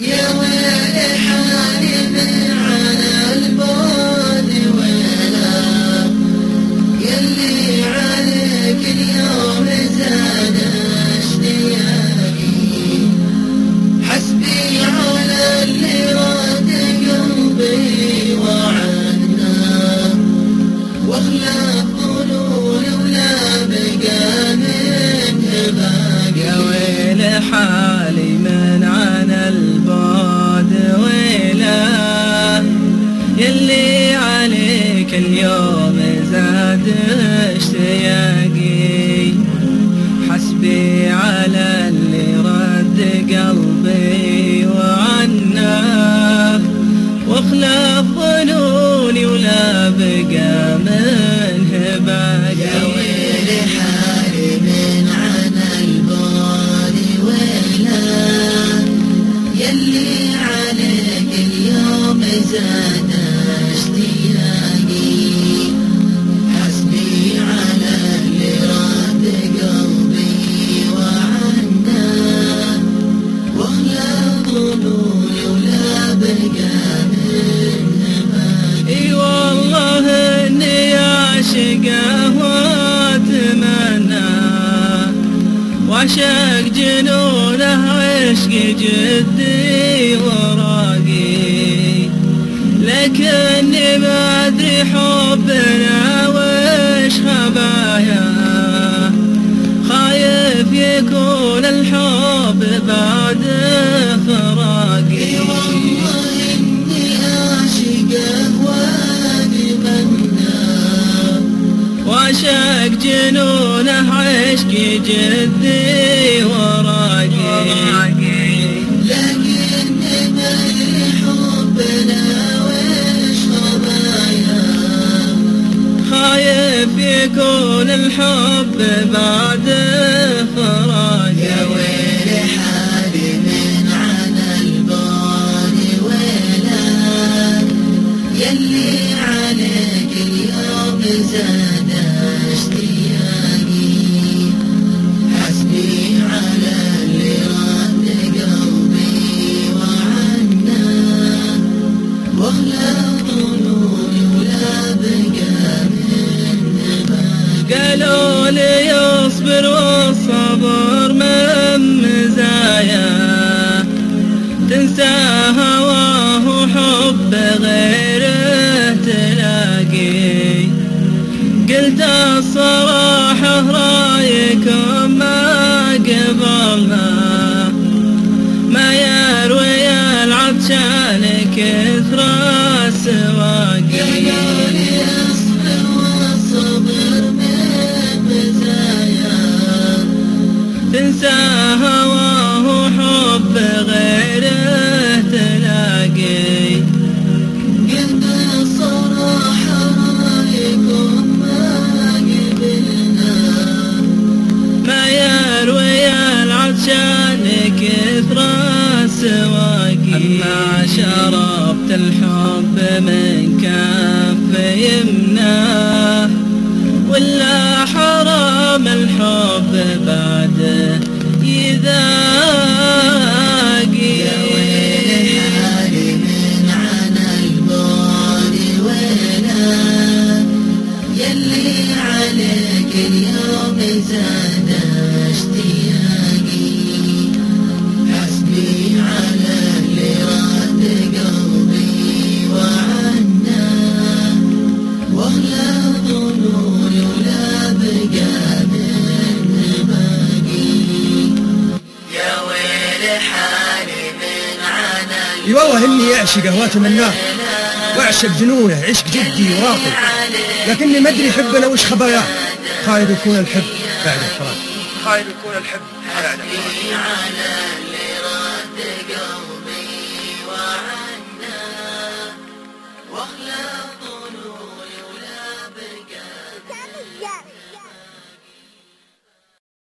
يا ويل حالي من على البعد عليك اليوم زاد اشتياقي حسبي على اللي رد قلبي وعناه واخلف ظنوني ولا بقى منه باقي. يلي عليك اليوم زاد وعشق جنونه عشق جدي وراقي لكني ما أدري حبنا وعشق جنونه عشق جدي وراقي. خايف يكون الحب بعد عليك اليوم زاد اشتياقي حسبي على اللي رد قلبي وعنا واخلف ظنوني ولا بقى باقي قالوا لي اصبر والصبر من مزايا تنسى هواه وحب غيره تلاقي قلت الصراحة رايكم أما شربت الحب من كف يمناه ولا حرام الحب بعده يذاقي يلي عليك اليوم زاد. اي والله إني أعشق اهواته من النار وأعشق جنونه عشق جدي وراقي. لكني ما أدري حبنا وش خباياه خايف يكون الحب بعد الفراق. خايف يكون الحب بعد الفراق.